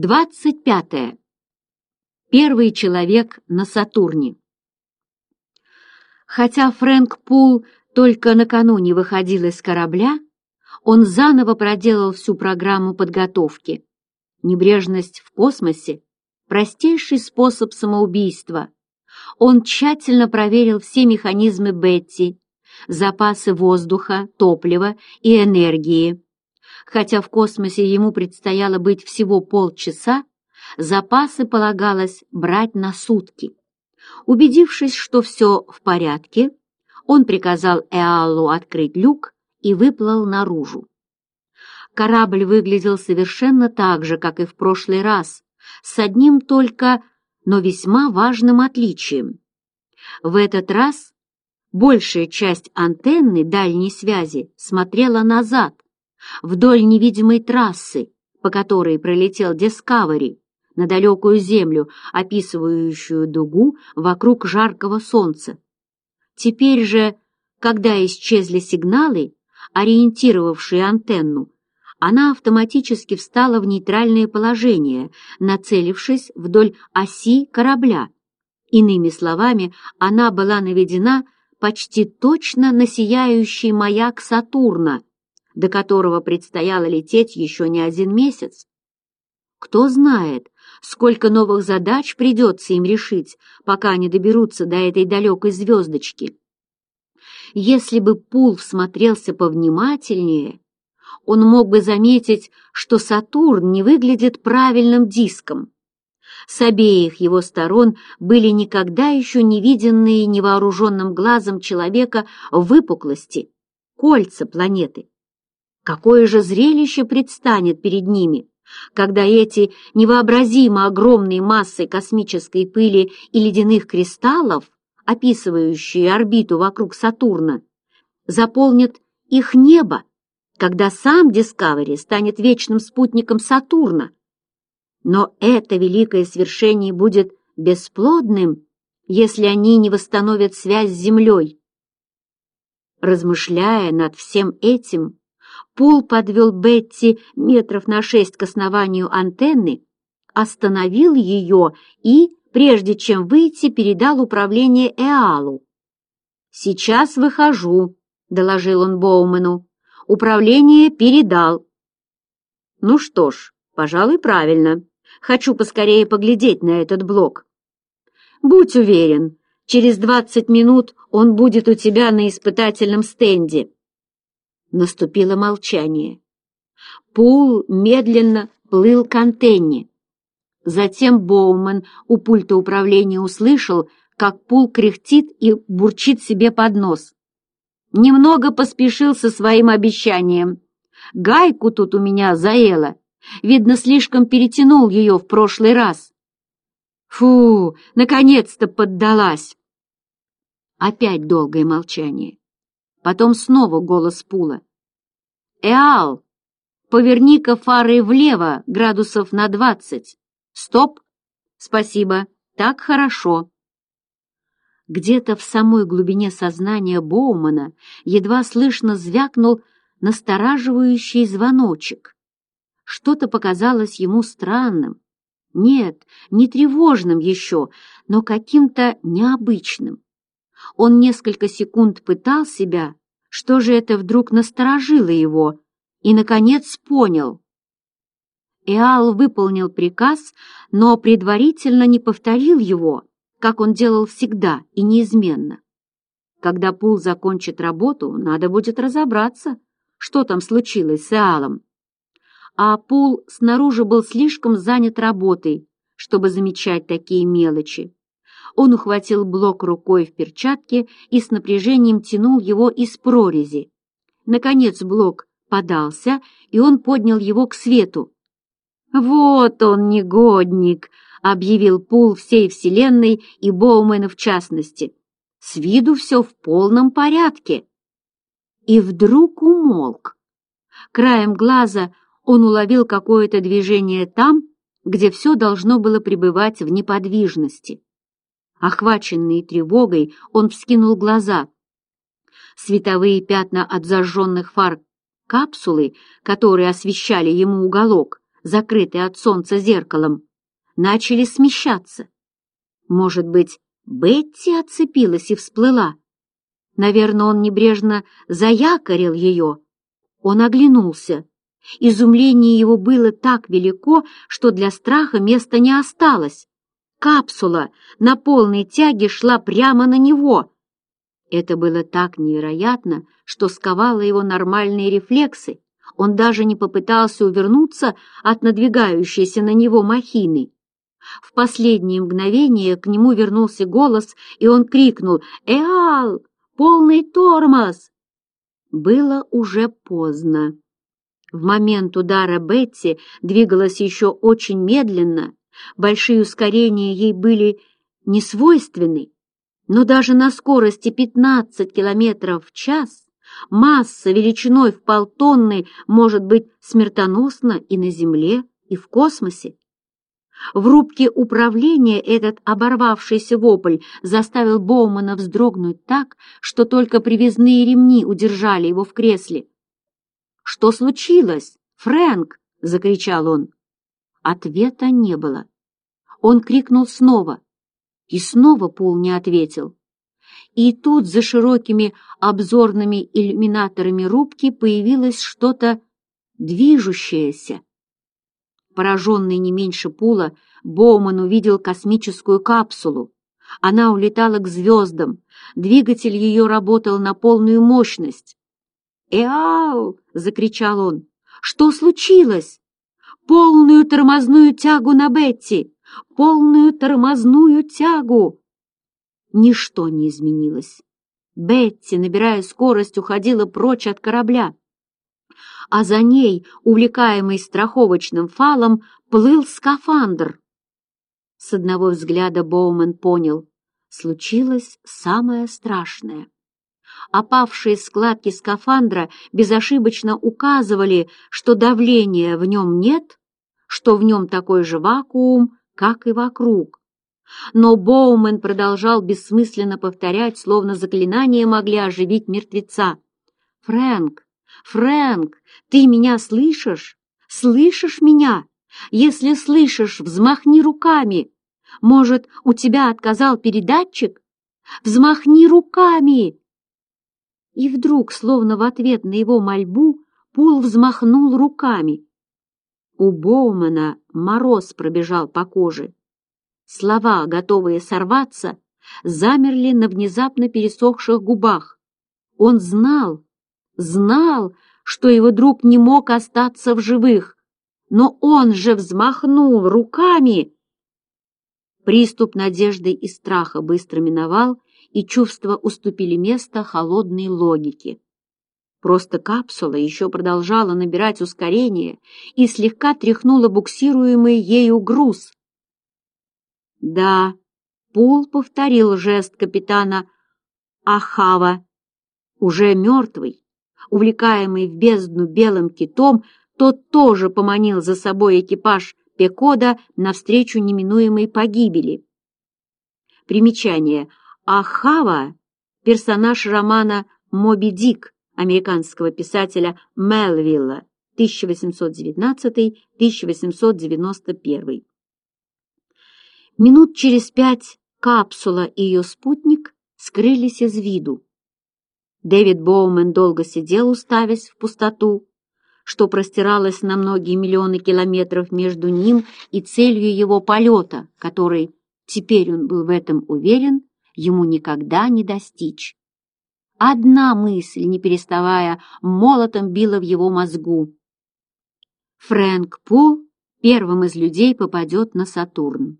Двадцать пятое. Первый человек на Сатурне. Хотя Фрэнк Пул только накануне выходил из корабля, он заново проделал всю программу подготовки. Небрежность в космосе — простейший способ самоубийства. Он тщательно проверил все механизмы Бетти, запасы воздуха, топлива и энергии, Хотя в космосе ему предстояло быть всего полчаса, запасы полагалось брать на сутки. Убедившись, что все в порядке, он приказал Эалу открыть люк и выплыл наружу. Корабль выглядел совершенно так же, как и в прошлый раз, с одним только, но весьма важным отличием. В этот раз большая часть антенны дальней связи смотрела назад, вдоль невидимой трассы, по которой пролетел Дискавери, на далекую землю, описывающую дугу вокруг жаркого солнца. Теперь же, когда исчезли сигналы, ориентировавшие антенну, она автоматически встала в нейтральное положение, нацелившись вдоль оси корабля. Иными словами, она была наведена почти точно на сияющий маяк Сатурна — до которого предстояло лететь еще не один месяц. Кто знает, сколько новых задач придется им решить, пока они доберутся до этой далекой звездочки. Если бы Пул всмотрелся повнимательнее, он мог бы заметить, что Сатурн не выглядит правильным диском. С обеих его сторон были никогда еще не виденные невооруженным глазом человека выпуклости, кольца планеты. Какое же зрелище предстанет перед ними, когда эти невообразимо огромные массы космической пыли и ледяных кристаллов, описывающие орбиту вокруг Сатурна, заполнят их небо, когда сам Дискавери станет вечным спутником Сатурна. Но это великое свершение будет бесплодным, если они не восстановят связь с Землей. Размышляя над всем этим, Пул подвел Бетти метров на шесть к основанию антенны, остановил ее и, прежде чем выйти, передал управление Эалу. «Сейчас выхожу», — доложил он Боумену. «Управление передал». «Ну что ж, пожалуй, правильно. Хочу поскорее поглядеть на этот блок». «Будь уверен, через двадцать минут он будет у тебя на испытательном стенде». Наступило молчание. Пул медленно плыл к антенне. Затем Боуман у пульта управления услышал, как пул кряхтит и бурчит себе под нос. Немного поспешил со своим обещанием. «Гайку тут у меня заело. Видно, слишком перетянул ее в прошлый раз». «Фу, наконец-то поддалась!» Опять долгое молчание. Потом снова голос Пула. «Эал, поверни-ка фары влево градусов на двадцать. Стоп! Спасибо, так хорошо!» Где-то в самой глубине сознания Боумана едва слышно звякнул настораживающий звоночек. Что-то показалось ему странным. Нет, не тревожным еще, но каким-то необычным. Он несколько секунд пытал себя, что же это вдруг насторожило его, и, наконец, понял. Эал выполнил приказ, но предварительно не повторил его, как он делал всегда и неизменно. Когда Пул закончит работу, надо будет разобраться, что там случилось с Эалом. А Пул снаружи был слишком занят работой, чтобы замечать такие мелочи. Он ухватил блок рукой в перчатке и с напряжением тянул его из прорези. Наконец блок подался, и он поднял его к свету. «Вот он, негодник!» — объявил Пул всей вселенной и Боумена в частности. «С виду все в полном порядке!» И вдруг умолк. Краем глаза он уловил какое-то движение там, где все должно было пребывать в неподвижности. Охваченный тревогой, он вскинул глаза. Световые пятна от зажженных фар капсулы, которые освещали ему уголок, закрытый от солнца зеркалом, начали смещаться. Может быть, Бетти отцепилась и всплыла? Наверное, он небрежно заякорил ее. Он оглянулся. Изумление его было так велико, что для страха места не осталось. Капсула на полной тяге шла прямо на него. Это было так невероятно, что сковало его нормальные рефлексы. Он даже не попытался увернуться от надвигающейся на него махины. В последнее мгновение к нему вернулся голос, и он крикнул «Эал! Полный тормоз!» Было уже поздно. В момент удара Бетти двигалась еще очень медленно, Большие ускорения ей были не свойственны, но даже на скорости 15 км в час масса величиной в полтонны может быть смертоносна и на Земле, и в космосе. В рубке управления этот оборвавшийся вопль заставил Боумана вздрогнуть так, что только привязные ремни удержали его в кресле. «Что случилось, Фрэнк?» — закричал он. Ответа не было. Он крикнул снова. И снова Пул не ответил. И тут за широкими обзорными иллюминаторами рубки появилось что-то движущееся. Пораженный не меньше Пула, Боуман увидел космическую капсулу. Она улетала к звездам. Двигатель ее работал на полную мощность. «Эау!» — закричал он. «Что случилось?» полную тормозную тягу на Бетти, полную тормозную тягу. Ничто не изменилось. Бетти, набирая скорость, уходила прочь от корабля. А за ней, увлекаемый страховочным фалом, плыл скафандр. С одного взгляда Боумен понял — случилось самое страшное. Опавшие складки скафандра безошибочно указывали, что давления в нем нет, что в нем такой же вакуум, как и вокруг. Но Боумен продолжал бессмысленно повторять, словно заклинания могли оживить мертвеца. «Фрэнк! Фрэнк! Ты меня слышишь? Слышишь меня? Если слышишь, взмахни руками! Может, у тебя отказал передатчик? Взмахни руками!» И вдруг, словно в ответ на его мольбу, Пул взмахнул руками, у Боумана мороз пробежал по коже. Слова, готовые сорваться, замерли на внезапно пересохших губах. Он знал, знал, что его друг не мог остаться в живых, но он же взмахнул руками. Приступ надежды и страха быстро миновал, и чувства уступили место холодной логике. Просто капсула еще продолжала набирать ускорение и слегка тряхнула буксируемый ею груз. Да, Пул повторил жест капитана Ахава, уже мертвый, увлекаемый в бездну белым китом, тот тоже поманил за собой экипаж Пекода навстречу неминуемой погибели. Примечание. Ахава — персонаж романа «Моби Дик» американского писателя Мелвилла 1819-1891. Минут через пять капсула и ее спутник скрылись из виду. Дэвид Боумен долго сидел, уставясь в пустоту, что простиралась на многие миллионы километров между ним и целью его полета, который, теперь он был в этом уверен, ему никогда не достичь. Одна мысль, не переставая, молотом била в его мозгу. Фрэнк Пул первым из людей попадет на Сатурн.